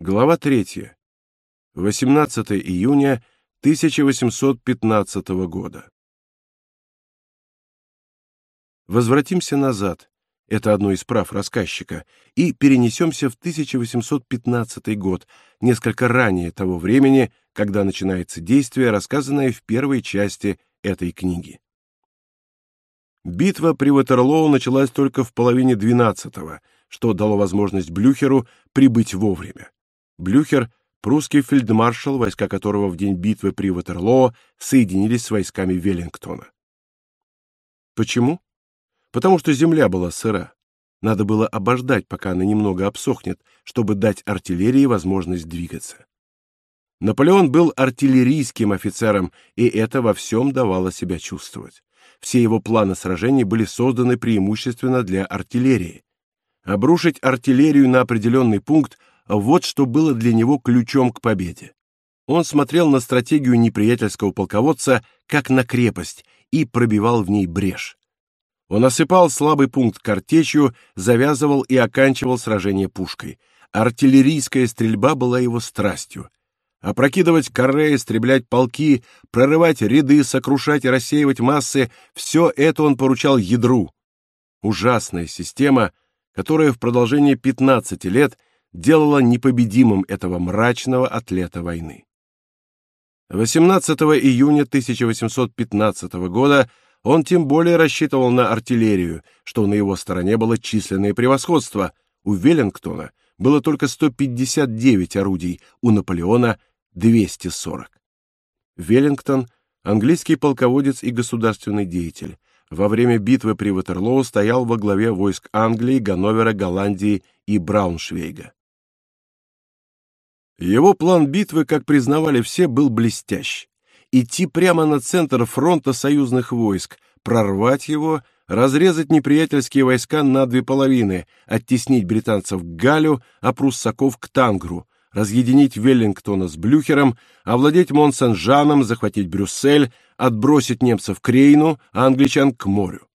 Глава 3. 18 июня 1815 года. Возвратимся назад, это одно из прав рассказчика, и перенесемся в 1815 год, несколько ранее того времени, когда начинается действие, рассказанное в первой части этой книги. Битва при Ватерлоу началась только в половине двенадцатого, что дало возможность Блюхеру прибыть вовремя. Блюхер — прусский фельдмаршал, войска которого в день битвы при Ватерлоо соединились с войсками Веллингтона. Почему? Потому что земля была сыра. Надо было обождать, пока она немного обсохнет, чтобы дать артиллерии возможность двигаться. Наполеон был артиллерийским офицером, и это во всем давало себя чувствовать. Все его планы сражений были созданы преимущественно для артиллерии. Обрушить артиллерию на определенный пункт вот что было для него ключом к победе. Он смотрел на стратегию неприятельского полководца как на крепость и пробивал в ней брешь. Он осыпал слабый пункт картечью, завязывал и оканчивал сражение пушкой. Артиллерийская стрельба была его страстью. Опрокидывать каре, истреблять полки, прорывать ряды, сокрушать и рассеивать массы — все это он поручал ядру. Ужасная система, которая в продолжении 15 лет делало непобедимым этого мрачного атлета войны. 18 июня 1815 года он тем более рассчитывал на артиллерию, что на его стороне было численное превосходство. У Веллингтона было только 159 орудий, у Наполеона 240. Веллингтон английский полководец и государственный деятель. Во время битвы при Ватерлоо стоял во главе войск Англии, Ганновера, Голландии и Брауншвейга. Его план битвы, как признавали все, был блестящ. Идти прямо на центр фронта союзных войск, прорвать его, разрезать неприятельские войска на две половины, оттеснить британцев к Галю, а пруссаков к Тангру, разъединить Веллингтона с Блюхером, овладеть Монсен-Жаном, захватить Брюссель, отбросить немцев к Рейну, а англичан к морю.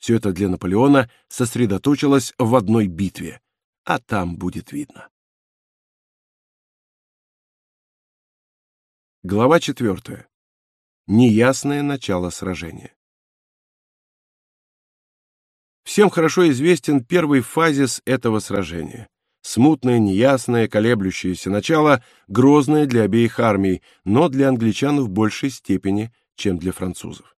Все это для Наполеона сосредоточилось в одной битве, а там будет видно. Глава 4. Неясное начало сражения. Всем хорошо известен первый фазис этого сражения. Смутное, неясное, колеблющееся начало, грозное для обеих армий, но для англичан в большей степени, чем для французов.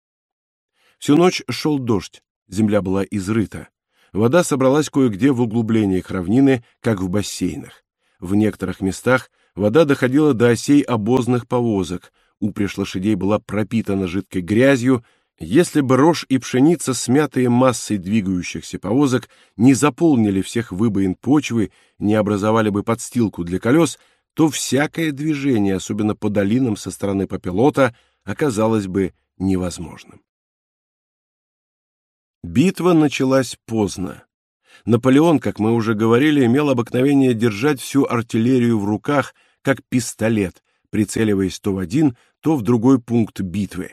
Всю ночь шел дождь, земля была изрыта. Вода собралась кое-где в углублениях равнины, как в бассейнах. В некоторых местах вода доходила до осей обозных повозок, упряжь лошадей была пропитана жидкой грязью, если бы рожь и пшеница, смятые массой двигающихся повозок, не заполнили всех выбоин почвы, не образовали бы подстилку для колес, то всякое движение, особенно по долинам со стороны попелота, оказалось бы невозможным. Битва началась поздно. Наполеон, как мы уже говорили, имел обыкновение держать всю артиллерию в руках, как пистолет, прицеливаясь то в один, то в другой пункт битвы.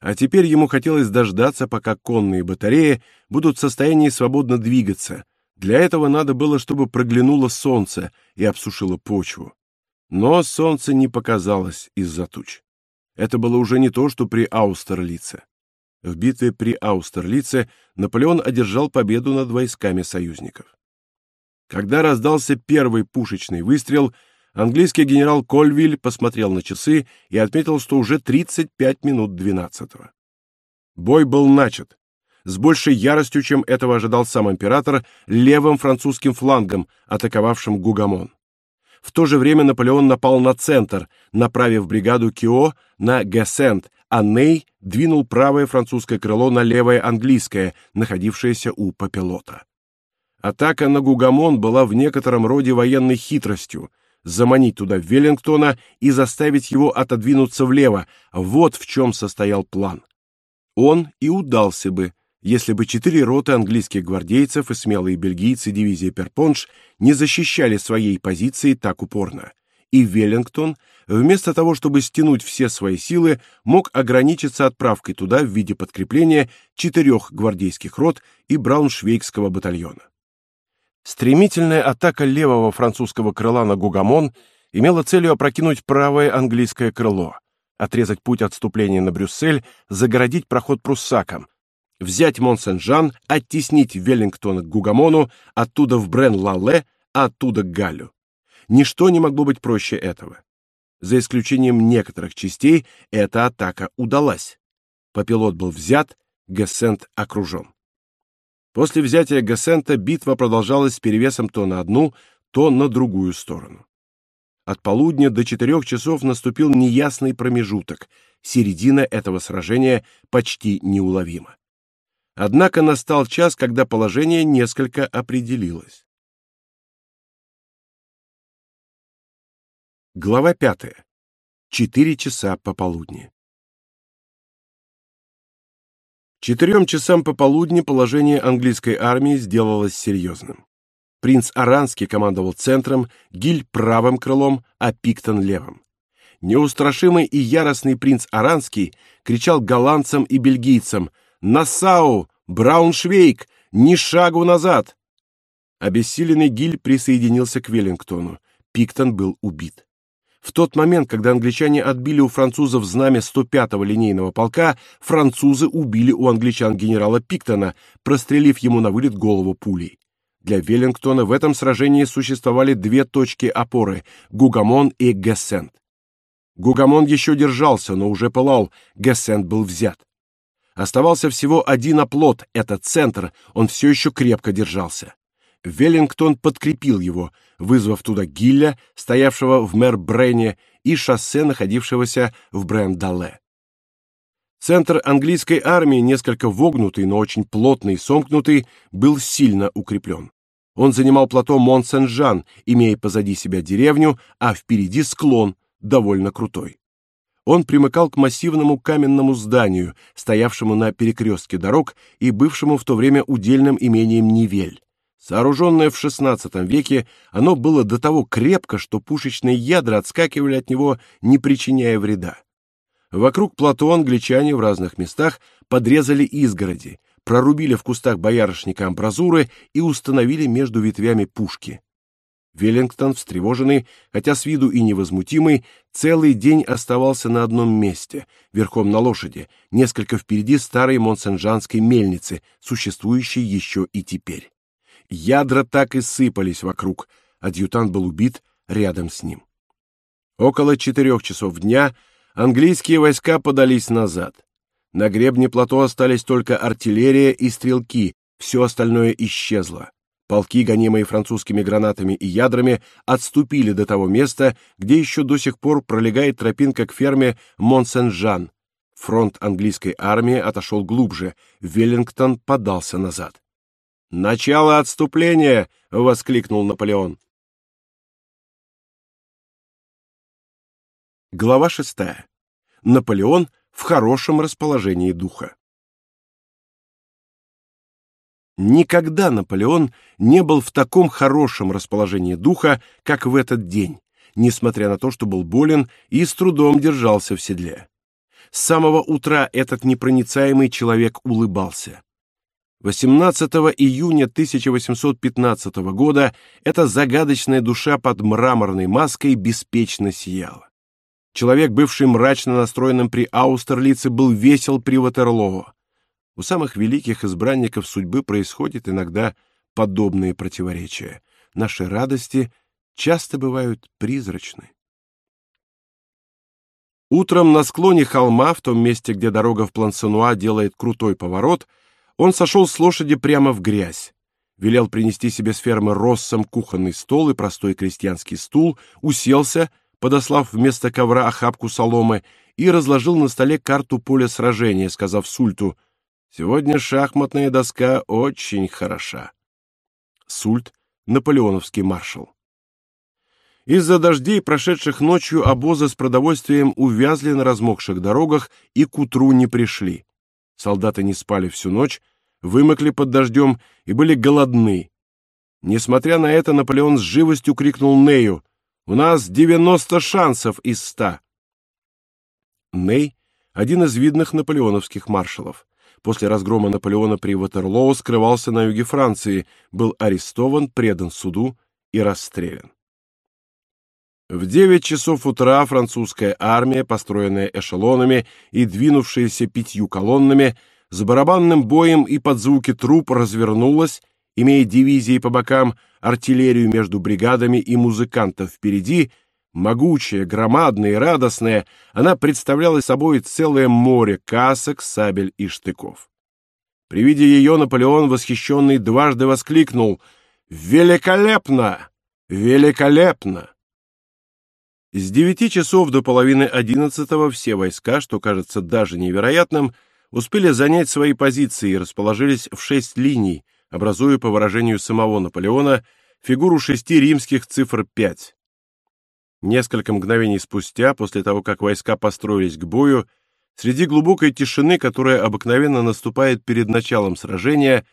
А теперь ему хотелось дождаться, пока конные батареи будут в состоянии свободно двигаться. Для этого надо было, чтобы проглянуло солнце и обсушило почву. Но солнце не показалось из-за туч. Это было уже не то, что при Аустерлице. В битве при Аустерлице Наполеон одержал победу над войсками союзников. Когда раздался первый пушечный выстрел, английский генерал Кольвиль посмотрел на часы и отметил, что уже 35 минут двенадцатого. Бой был начат. С большей яростью, чем этого ожидал сам император, левым французским флангом, атаковавшим Гугамон. В то же время Наполеон напал на центр, направив бригаду Кио на Гессент, а Ней двинул правое французское крыло на левое английское, находившееся у Папелота. Атака на Гугамон была в некотором роде военной хитростью — заманить туда Веллингтона и заставить его отодвинуться влево. Вот в чем состоял план. Он и удался бы, если бы четыре роты английских гвардейцев и смелые бельгийцы дивизии Перпонш не защищали своей позиции так упорно. И Веллингтон, вместо того, чтобы стянуть все свои силы, мог ограничиться отправкой туда в виде подкрепления четырех гвардейских рот и брауншвейгского батальона. Стремительная атака левого французского крыла на Гугамон имела целью опрокинуть правое английское крыло, отрезать путь отступления на Брюссель, загородить проход пруссакам, взять Мон-Сен-Жан, оттеснить Веллингтона к Гугамону, оттуда в Брен-Лалле, а оттуда к Галлю. Ничто не могло быть проще этого. За исключением некоторых частей, эта атака удалась. Попилот был взят, Гессент окружен. После взятия Гессента битва продолжалась с перевесом то на одну, то на другую сторону. От полудня до четырех часов наступил неясный промежуток. Середина этого сражения почти неуловима. Однако настал час, когда положение несколько определилось. Глава пятая. Четыре часа пополудни. Четырем часам пополудни положение английской армии сделалось серьезным. Принц Аранский командовал центром, Гиль правым крылом, а Пиктон левым. Неустрашимый и яростный принц Аранский кричал голландцам и бельгийцам: "Нассау, Брауншвейг, ни шагу назад!" Обессиленный Гиль присоединился к Веллингтону. Пиктон был убит. В тот момент, когда англичане отбили у французов знамя 105-го линейного полка, французы убили у англичан генерала Пиктона, прострелив ему на вылет голову пулей. Для Веллингтона в этом сражении существовали две точки опоры Гугамон и Гессент. Гугамон еще держался, но уже пылал, Гессент был взят. Оставался всего один оплот это центр, он все еще крепко держался. Веллингтон подкрепил его, вызвав туда Гилля, стоявшего в Мербрене, и шоссе, находившегося в Брендале. Центр английской армии, несколько вогнутый, но очень плотный и сомкнутый, был сильно укреплен. Он занимал плато Мон-Сен-Жан, имея позади себя деревню, а впереди склон, довольно крутой. Он примыкал к массивному каменному зданию, стоявшему на перекрестке дорог и бывшему в то время удельным имением Нивель. Сооруженное в XVI веке, оно было до того крепко, что пушечные ядра отскакивали от него, не причиняя вреда. Вокруг плато англичане в разных местах подрезали изгороди, прорубили в кустах боярышника амбразуры и установили между ветвями пушки. Веллингтон, встревоженный, хотя с виду и невозмутимый, целый день оставался на одном месте, верхом на лошади, несколько впереди старой монсенжанской мельницы, существующей еще и теперь. Ядра так и сыпались вокруг. Адъютант был убит рядом с ним. Около четырех часов дня английские войска подались назад. На гребне плато остались только артиллерия и стрелки, все остальное исчезло. Полки, гонимые французскими гранатами и ядрами, отступили до того места, где еще до сих пор пролегает тропинка к ферме Монсен-Жан. Фронт английской армии отошел глубже, Веллингтон подался назад. Начало отступления, воскликнул Наполеон. Глава шестая. Наполеон в хорошем расположении духа. Никогда Наполеон не был в таком хорошем расположении духа, как в этот день, несмотря на то, что был болен и с трудом держался в седле. С самого утра этот непроницаемый человек улыбался. 18 июня 1815 года эта загадочная душа под мраморной маской беспечно сияла. Человек, бывший мрачно настроенным при Аустерлице, был весел при Ватерлоо. У самых великих избранников судьбы происходят иногда подобные противоречия. Наши радости часто бывают призрачны. Утром на склоне холма, в том месте, где дорога в Плансенуа делает крутой поворот, он сошел с лошади прямо в грязь, велел принести себе с фермы Россом кухонный стол и простой крестьянский стул, уселся, подослав вместо ковра охапку соломы, и разложил на столе карту поля сражения, сказав Сульту, «Сегодня шахматная доска очень хороша». Сульт — наполеоновский маршал. Из-за дождей, прошедших ночью, обозы с продовольствием увязли на размокших дорогах и к утру не пришли. Солдаты не спали всю ночь, вымокли под дождем и были голодны. Несмотря на это, Наполеон с живостью крикнул Нею: "У нас 90 шансов из ста". Ней один из видных наполеоновских маршалов. после разгрома Наполеона при Ватерлоо скрывался на юге Франции, был арестован, предан суду и расстрелян. В 9 часов утра французская армия, построенная эшелонами и двинувшаяся пятью колоннами, с барабанным боем и под звуки труп развернулась, имея дивизии по бокам, артиллерию между бригадами и музыкантов впереди, могучая, громадная и радостная, она представляла собой целое море касок, сабель и штыков. При виде ее Наполеон, восхищенный, дважды воскликнул «Великолепно! Великолепно!» С девяти часов до половины одиннадцатого все войска, что кажется даже невероятным, успели занять свои позиции и расположились в шесть линий, образуя, по выражению самого Наполеона, фигуру шести римских цифр пять. Несколько мгновений спустя, после того, как войска построились к бою, среди глубокой тишины, которая обыкновенно наступает перед началом сражения,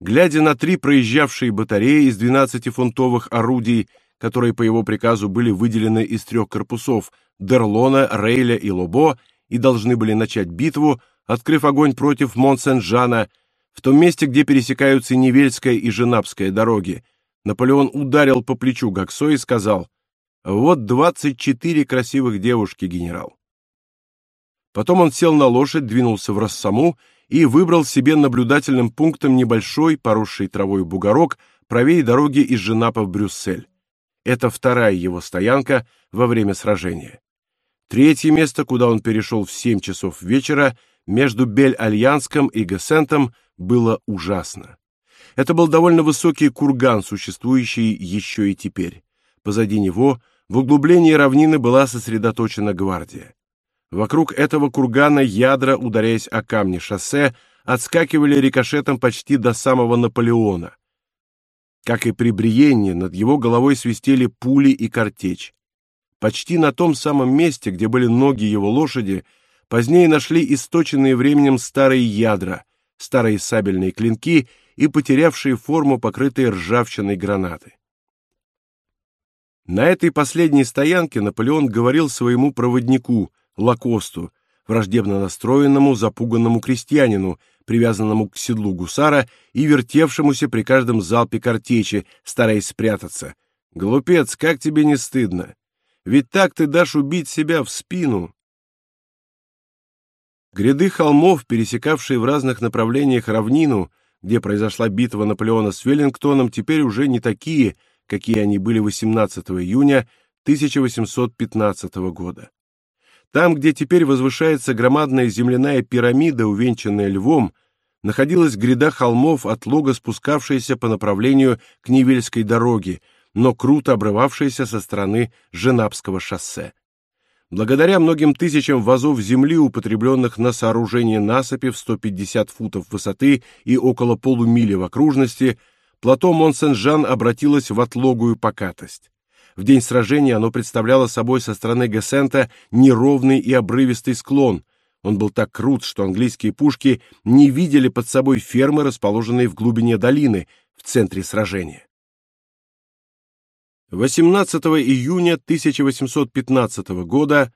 глядя на три проезжавшие батареи из 12-фунтовых орудий, которые по его приказу были выделены из трех корпусов Дерлона, Рейля и Лобо и должны были начать битву, открыв огонь против Монсен-Жана, в том месте, где пересекаются Невельская и Женапская дороги, Наполеон ударил по плечу Гаксо и сказал «Вот двадцать четыре красивых девушки, генерал». Потом он сел на лошадь, двинулся в Рассаму и выбрал себе наблюдательным пунктом небольшой, поросший травой бугорок, правее дороги из Женапа в Брюссель. Это вторая его стоянка во время сражения. Третье место, куда он перешел в семь часов вечера, между Бель-Альянском и Гессентом, было ужасно. Это был довольно высокий курган, существующий еще и теперь. Позади него, в углублении равнины, была сосредоточена гвардия. Вокруг этого кургана ядра, ударяясь о камни шоссе, отскакивали рикошетом почти до самого Наполеона. Как и при Бриенне, над его головой свистели пули и картечь. Почти на том самом месте, где были ноги его лошади, позднее нашли источенные временем старые ядра, старые сабельные клинки и потерявшие форму, покрытые ржавчиной гранаты. На этой последней стоянке Наполеон говорил своему проводнику, Лакосту, враждебно настроенному, запуганному крестьянину, привязанному к седлу гусара и вертевшемуся при каждом залпе картечи, стараясь спрятаться. «Глупец, как тебе не стыдно? Ведь так ты дашь убить себя в спину!» Гряды холмов, пересекавшие в разных направлениях равнину, где произошла битва Наполеона с Веллингтоном, теперь уже не такие, какие они были 18 июня 1815 года. Там, где теперь возвышается громадная земляная пирамида, увенчанная львом, находилась гряда холмов, от лога спускавшаяся по направлению к Невельской дороге, но круто обрывавшаяся со стороны Женапского шоссе. Благодаря многим тысячам вазов земли, употребленных на сооружение насыпи в 150 футов высоты и около полумили в окружности, плато Монсен-Жан обратилось в отлогую покатость. В день сражения оно представляло собой со стороны Гессента неровный и обрывистый склон. Он был так крут, что английские пушки не видели под собой фермы, расположенные в глубине долины, в центре сражения. 18 июня 1815 года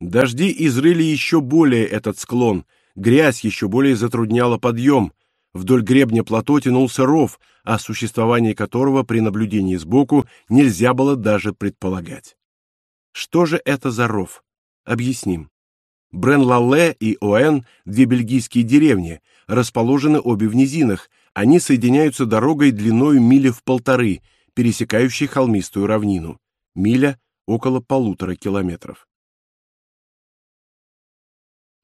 дожди изрыли еще более этот склон, грязь еще более затрудняла подъем, Вдоль гребня плато тянулся ров, о существовании которого при наблюдении сбоку нельзя было даже предполагать. Что же это за ров? Объясним. Брен-Лалле и Оэн – две бельгийские деревни, расположены обе в низинах, они соединяются дорогой длиной мили в полторы, пересекающей холмистую равнину. Миля – около полутора километров.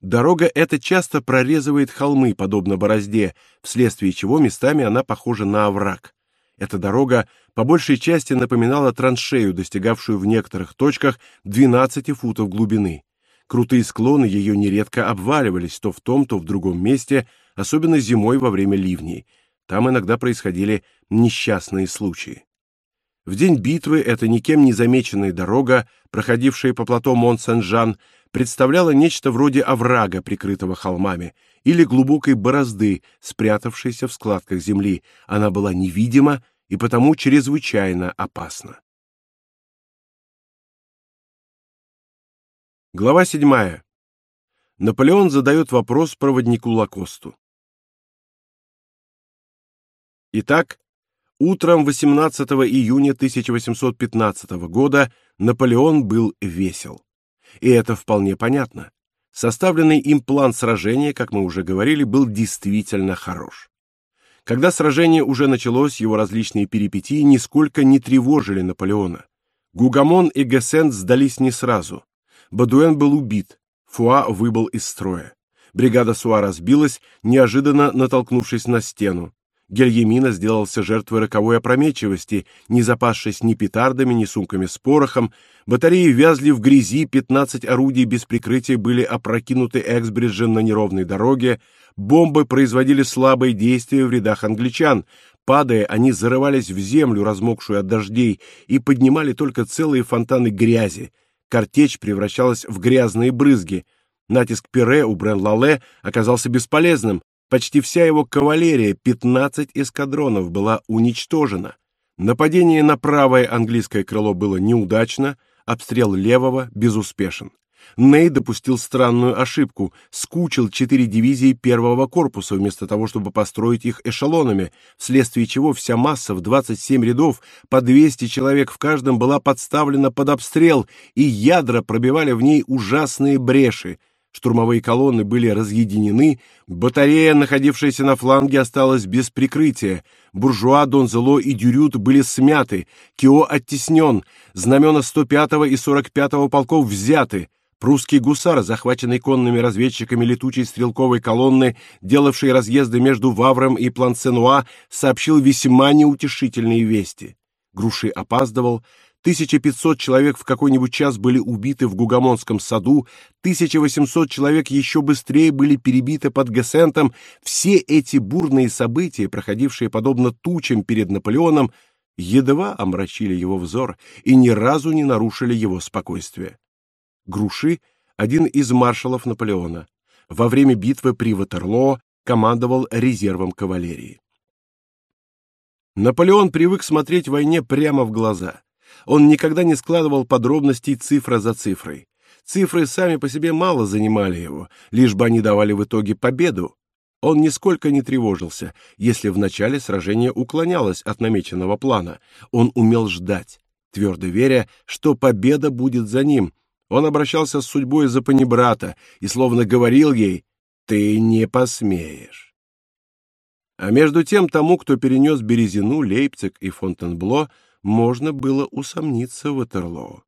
Дорога эта часто прорезывает холмы, подобно борозде, вследствие чего местами она похожа на овраг. Эта дорога по большей части напоминала траншею, достигавшую в некоторых точках 12 футов глубины. Крутые склоны ее нередко обваливались то в том, то в другом месте, особенно зимой во время ливней. Там иногда происходили несчастные случаи. В день битвы эта никем не замеченная дорога, проходившая по плато Мон-Сен-Жан, представляла нечто вроде оврага, прикрытого холмами, или глубокой борозды, спрятавшейся в складках земли. Она была невидима и потому чрезвычайно опасна. Глава 7. Наполеон задает вопрос проводнику Лакосту. Итак, утром 18 июня 1815 года Наполеон был весел. И это вполне понятно. Составленный им план сражения, как мы уже говорили, был действительно хорош. Когда сражение уже началось, его различные перипетии нисколько не тревожили Наполеона. Гугамон и Гессен сдались не сразу. Бадуэн был убит, Фуа выбыл из строя. Бригада Суа разбилась, неожиданно натолкнувшись на стену. Гельемина сделался жертвой роковой опрометчивости, не запасшись ни петардами, ни сумками с порохом. Батареи вязли в грязи, 15 орудий без прикрытия были опрокинуты Эксбриджем на неровной дороге. Бомбы производили слабые действия в рядах англичан. Падая, они зарывались в землю, размокшую от дождей, и поднимали только целые фонтаны грязи. Картечь превращалась в грязные брызги. Натиск Пире у Брен-Лале оказался бесполезным. Почти вся его кавалерия, 15 эскадронов, была уничтожена. Нападение на правое английское крыло было неудачно, обстрел левого безуспешен. Ней допустил странную ошибку, скучил четыре дивизии первого корпуса вместо того, чтобы построить их эшелонами, вследствие чего вся масса в 27 рядов, по 200 человек в каждом была подставлена под обстрел, и ядра пробивали в ней ужасные бреши. Штурмовые колонны были разъединены, батарея, находившаяся на фланге, осталась без прикрытия. Буржуа, Донзело и Дюрют были смяты, Кио оттеснен, знамена 105-го и 45-го полков взяты. Прусский гусар, захваченный конными разведчиками летучей стрелковой колонны, делавшей разъезды между Вавром и Плансенуа, сообщил весьма неутешительные вести. Груши опаздывал, 1500 человек в какой-нибудь час были убиты в Гугамонском саду, 1800 человек еще быстрее были перебиты под Гессентом. Все эти бурные события, проходившие подобно тучам перед Наполеоном, едва омрачили его взор и ни разу не нарушили его спокойствие. Груши, один из маршалов Наполеона, во время битвы при Ватерлоо командовал резервом кавалерии. Наполеон привык смотреть войне прямо в глаза. Он никогда не складывал подробностей цифра за цифрой. Цифры сами по себе мало занимали его, лишь бы они давали в итоге победу. Он нисколько не тревожился, если в начале сражение уклонялось от намеченного плана. Он умел ждать, твердо веря, что победа будет за ним, он обращался с судьбой за панибрата и словно говорил ей «ты не посмеешь». А между тем тому, кто перенес Березину, Лейпциг и Фонтенбло, можно было усомниться в Ватерлоо.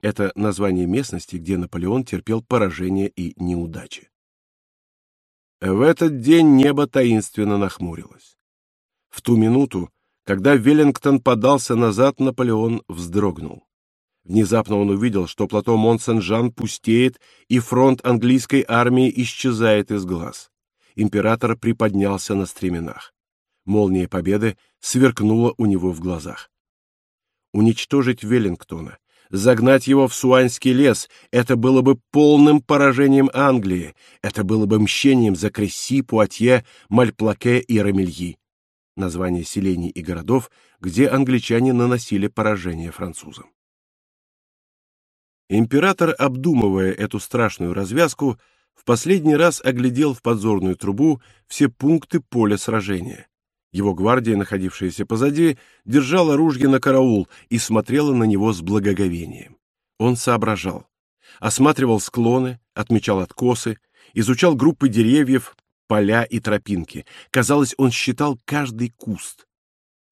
Это название местности, где Наполеон терпел поражение и неудачи. В этот день небо таинственно нахмурилось. В ту минуту, когда Веллингтон подался назад, Наполеон вздрогнул. Внезапно он увидел, что плато Мон-Сен-Жан пустеет, и фронт английской армии исчезает из глаз. Император приподнялся на стременах. Молния победы сверкнула у него в глазах. Уничтожить Веллингтона, загнать его в Суанский лес — это было бы полным поражением Англии, это было бы мщением за Кресси, Пуатье, Мальплаке и Рамельи. Названия селений и городов, где англичане наносили поражение французам. Император, обдумывая эту страшную развязку, в последний раз оглядел в подзорную трубу все пункты поля сражения. Его гвардия, находившаяся позади, держала ружья на караул и смотрела на него с благоговением. Он соображал, осматривал склоны, отмечал откосы, изучал группы деревьев, поля и тропинки. Казалось, он считал каждый куст.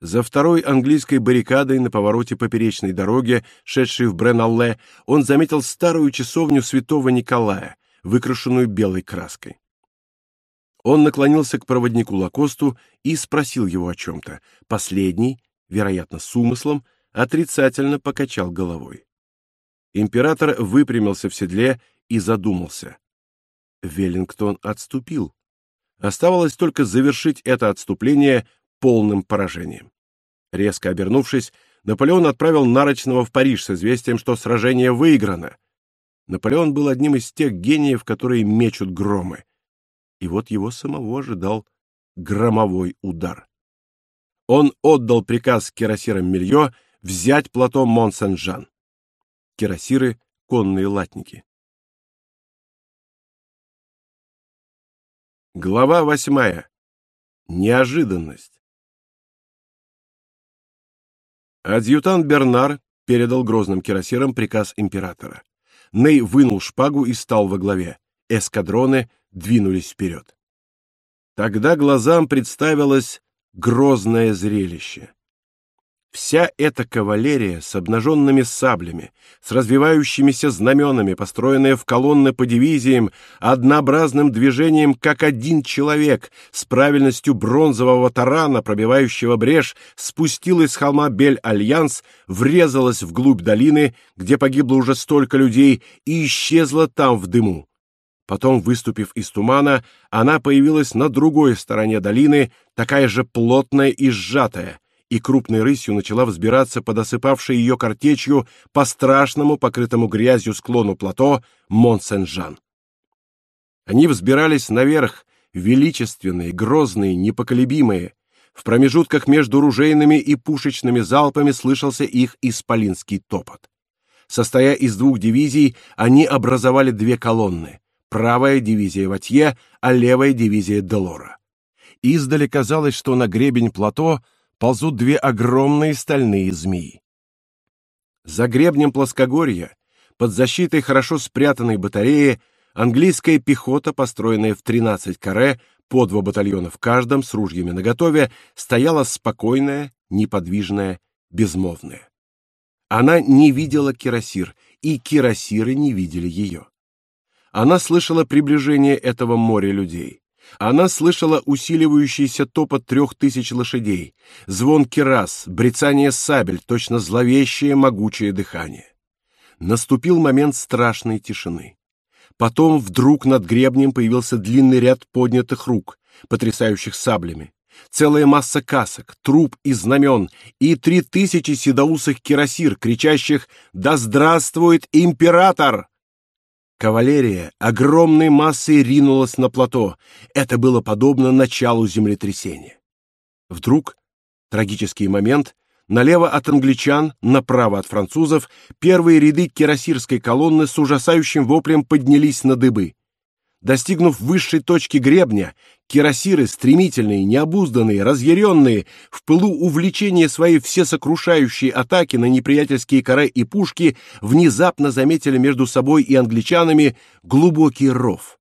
За второй английской баррикадой на повороте поперечной дороги, шедшей в Брен-Алле, он заметил старую часовню святого Николая, выкрашенную белой краской. Он наклонился к проводнику Лакосту и спросил его о чем-то. Последний, вероятно, с умыслом, отрицательно покачал головой. Император выпрямился в седле и задумался. Веллингтон отступил. Оставалось только завершить это отступление полным поражением. Резко обернувшись, Наполеон отправил Нарочного в Париж с известием, что сражение выиграно. Наполеон был одним из тех гениев, которые мечут громы. И вот его самого ожидал громовой удар. Он отдал приказ кирасирам Мильё взять плато Мон-Сен-Жан. Кирасиры — конные латники. Глава восьмая. Неожиданность. Адъютант Бернар передал грозным кирасирам приказ императора. Ней вынул шпагу и стал во главе. Эскадроны двинулись вперед. Тогда глазам представилось грозное зрелище. Вся эта кавалерия с обнаженными саблями, с развивающимися знаменами, построенная в колонны по дивизиям, однообразным движением, как один человек, с правильностью бронзового тарана, пробивающего брешь, спустилась с холма Бель-Альянс, врезалась вглубь долины, где погибло уже столько людей, и исчезла там в дыму. Потом, выступив из тумана, она появилась на другой стороне долины, такая же плотная и сжатая, и крупной рысью начала взбираться под осыпавшей ее картечью по страшному, покрытому грязью склону плато Мон-Сен-Жан. Они взбирались наверх, величественные, грозные, непоколебимые. В промежутках между ружейными и пушечными залпами слышался их исполинский топот. Состоя из двух дивизий, они образовали две колонны. Правая дивизия Ватье, а левая дивизия Делора. Издали казалось, что на гребень плато ползут две огромные стальные змеи. За гребнем плоскогорья, под защитой хорошо спрятанной батареи, английская пехота, построенная в 13 каре, по два батальона в каждом, с ружьями наготове, стояла спокойная, неподвижная, безмолвная. Она не видела кирасир, и кирасиры не видели ее. Она слышала приближение этого моря людей. Она слышала усиливающийся топот трех тысяч лошадей, звон кирас, брецание сабель, точно зловещее могучее дыхание. Наступил момент страшной тишины. Потом вдруг над гребнем появился длинный ряд поднятых рук, потрясающих саблями, целая масса касок, труп и знамен, и три тысячи седоусых кирасир, кричащих «Да здравствует император!» Кавалерия огромной массой ринулась на плато. Это было подобно началу землетрясения. Вдруг, трагический момент, налево от англичан, направо от французов, первые ряды кирасирской колонны с ужасающим воплем поднялись на дыбы. Достигнув высшей точки гребня, кирасиры, стремительные, необузданные, разъяренные, в пылу увлечения своей всесокрушающей атаки на неприятельские коры и пушки, внезапно заметили между собой и англичанами глубокий ров.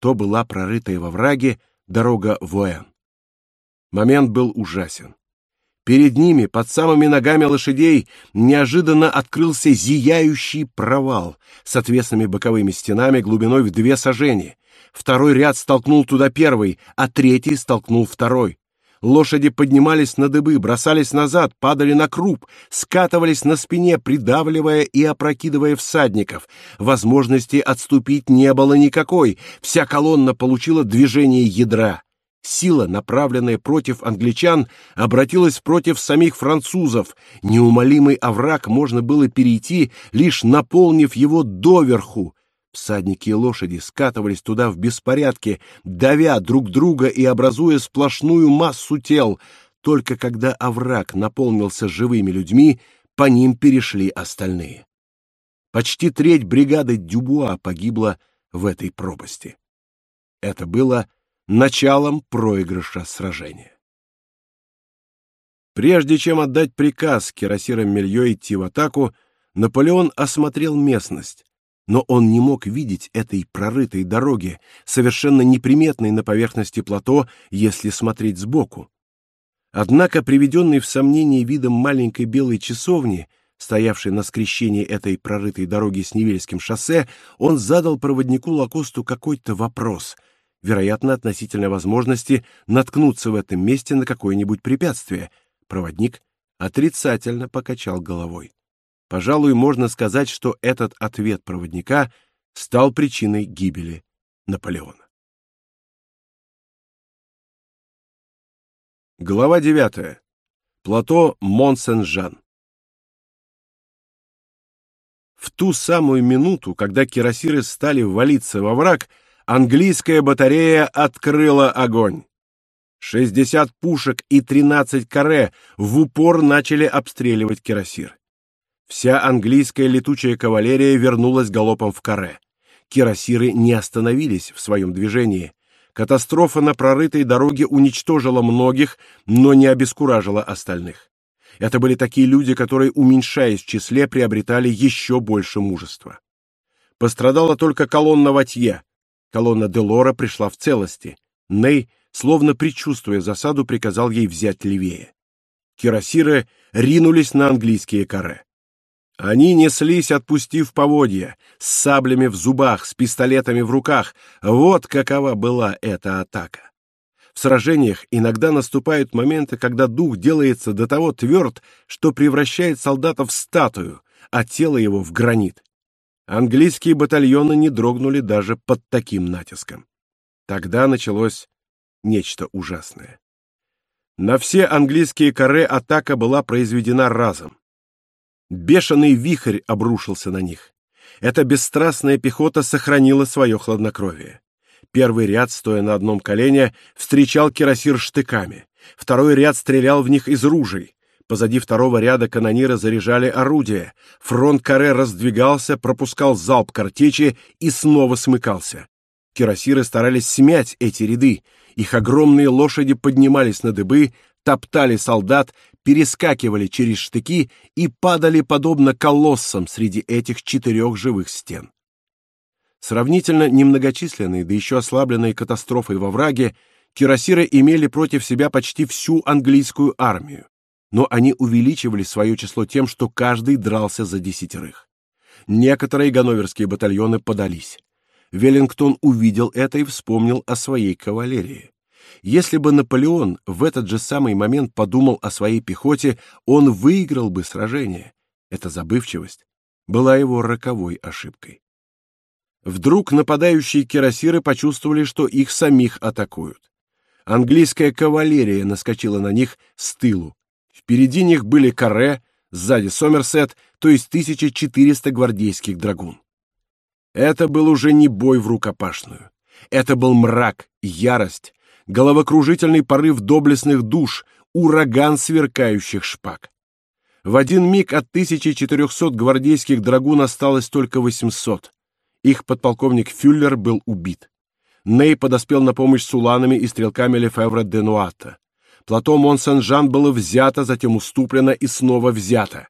То была прорытая во враге дорога Вуэн. Момент был ужасен. Перед ними, под самыми ногами лошадей, неожиданно открылся зияющий провал с отвесными боковыми стенами глубиной в две сажени. Второй ряд столкнул туда первый, а третий столкнул второй. Лошади поднимались на дыбы, бросались назад, падали на круп, скатывались на спине, придавливая и опрокидывая всадников. Возможности отступить не было никакой. Вся колонна получила движение ядра. Сила, направленная против англичан, обратилась против самих французов. Неумолимый овраг можно было перейти, лишь наполнив его доверху. Всадники и лошади скатывались туда в беспорядке, давя друг друга и образуя сплошную массу тел. Только когда овраг наполнился живыми людьми, по ним перешли остальные. Почти треть бригады Дюбуа погибла в этой пропасти. Это было началом проигрыша сражения. Прежде чем отдать приказ кирасирам Мельё идти в атаку, Наполеон осмотрел местность, но он не мог видеть этой прорытой дороги, совершенно неприметной на поверхности плато, если смотреть сбоку. Однако, приведенный в сомнение видом маленькой белой часовни, стоявшей на скрещении этой прорытой дороги с Невельским шоссе, он задал проводнику Лакосту какой-то вопрос — вероятно, относительно возможности наткнуться в этом месте на какое-нибудь препятствие. Проводник отрицательно покачал головой. Пожалуй, можно сказать, что этот ответ проводника стал причиной гибели Наполеона. Глава 9. Плато Мон-Сен-Жан. В ту самую минуту, когда кирасиры стали валиться во враг, английская батарея открыла огонь. 60 пушек и 13 каре в упор начали обстреливать кирасир. Вся английская летучая кавалерия вернулась галопом в каре. Кирасиры не остановились в своем движении. Катастрофа на прорытой дороге уничтожила многих, но не обескуражила остальных. Это были такие люди, которые, уменьшаясь в числе, приобретали еще больше мужества. Пострадала только колонна Ватье. Колонна Делора пришла в целости. Ней, словно предчувствуя засаду, приказал ей взять левее. Кирасиры ринулись на английские каре. Они неслись, отпустив поводья, с саблями в зубах, с пистолетами в руках. Вот какова была эта атака. В сражениях иногда наступают моменты, когда дух делается до того тверд, что превращает солдата в статую, а тело его в гранит. Английские батальоны не дрогнули даже под таким натиском. Тогда началось нечто ужасное. На все английские каре атака была произведена разом. Бешеный вихрь обрушился на них. Эта бесстрастная пехота сохранила свое хладнокровие. Первый ряд, стоя на одном колене, встречал кирасир штыками. Второй ряд стрелял в них из ружей. Позади второго ряда канониры заряжали орудия. Фронт каре раздвигался, пропускал залп картечи и снова смыкался. Кирасиры старались смять эти ряды. Их огромные лошади поднимались на дыбы, топтали солдат, перескакивали через штыки и падали подобно колоссам среди этих четырех живых стен. Сравнительно немногочисленные, да еще ослабленные катастрофой во враге, кирасиры имели против себя почти всю английскую армию, но они увеличивали свое число тем, что каждый дрался за десятерых. Некоторые ганноверские батальоны подались. Веллингтон увидел это и вспомнил о своей кавалерии. Если бы Наполеон в этот же самый момент подумал о своей пехоте, он выиграл бы сражение. Эта забывчивость была его роковой ошибкой. Вдруг нападающие кирасиры почувствовали, что их самих атакуют. Английская кавалерия наскочила на них с тылу. Впереди них были каре, сзади Сомерсет, то есть 1400 гвардейских драгун. Это был уже не бой в рукопашную. Это был мрак, ярость, головокружительный порыв доблестных душ, ураган сверкающих шпаг. В один миг от 1400 гвардейских драгун осталось только 800. Их подполковник Фюллер был убит. Ней подоспел на помощь с уланами и стрелками Лефевра де Нуата. Плато Мон-Сен-Жан было взято, затем уступлено и снова взято.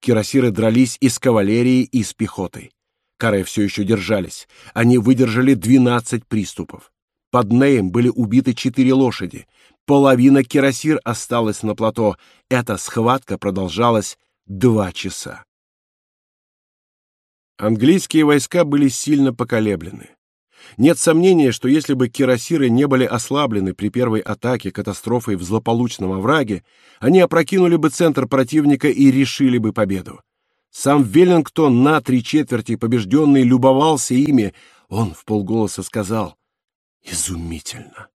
Кирасиры дрались и с кавалерией, и с пехотой. Каре все еще держались. Они выдержали 12 приступов. Под Неем были убиты четыре лошади. Половина кирасир осталась на плато. Эта схватка продолжалась два часа. Английские войска были сильно поколеблены. Нет сомнения, что если бы кирасиры не были ослаблены при первой атаке катастрофой в злополучном овраге, они опрокинули бы центр противника и решили бы победу. Сам Веллингтон на три четверти побежденный любовался ими. Он вполголоса сказал «Изумительно!»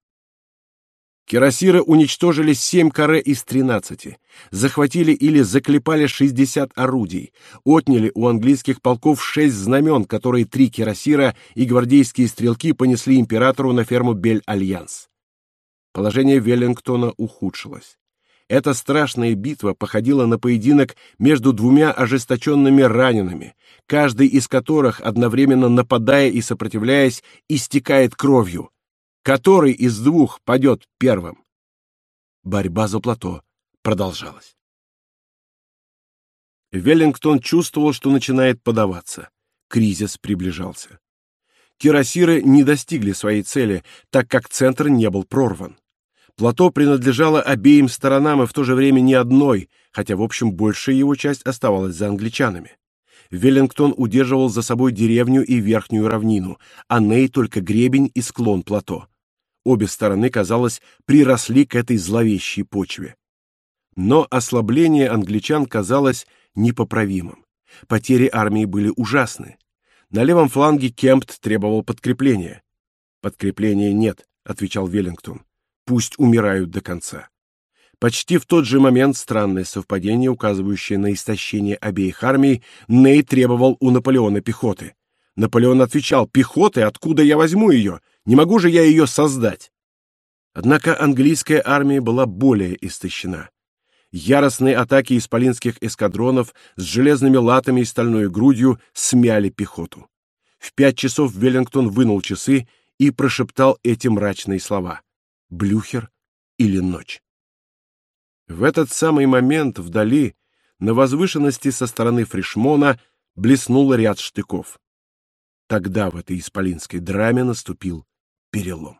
Кирасиры уничтожили семь каре из тринадцати, захватили или заклепали шестьдесят орудий, отняли у английских полков шесть знамен, которые три кирасира и гвардейские стрелки понесли императору на ферму Бель-Альянс. Положение Веллингтона ухудшилось. Эта страшная битва походила на поединок между двумя ожесточенными ранеными, каждый из которых, одновременно нападая и сопротивляясь, истекает кровью, Который из двух падет первым? Борьба за плато продолжалась. Веллингтон чувствовал, что начинает подаваться. Кризис приближался. Кирасиры не достигли своей цели, так как центр не был прорван. Плато принадлежало обеим сторонам и в то же время не одной, хотя в общем большая его часть оставалась за англичанами. Веллингтон удерживал за собой деревню и верхнюю равнину, а Ней только гребень и склон плато. Обе стороны, казалось, приросли к этой зловещей почве. Но ослабление англичан казалось непоправимым. Потери армии были ужасны. На левом фланге Кемпт требовал подкрепления. «Подкрепления нет», — отвечал Веллингтон. «Пусть умирают до конца». Почти в тот же момент странное совпадение, указывающее на истощение обеих армий, Ней требовал у Наполеона пехоты. Наполеон отвечал, «Пехоты? Откуда я возьму ее? Не могу же я ее создать. Однако английская армия была более истощена. Яростные атаки исполинских эскадронов с железными латами и стальной грудью смяли пехоту. В пять часов Веллингтон вынул часы и прошептал эти мрачные слова: "Блюхер или ночь". В этот самый момент вдали, на возвышенности со стороны Фришмона, блеснул ряд штыков. Тогда в этой исполинской драме наступил перелом.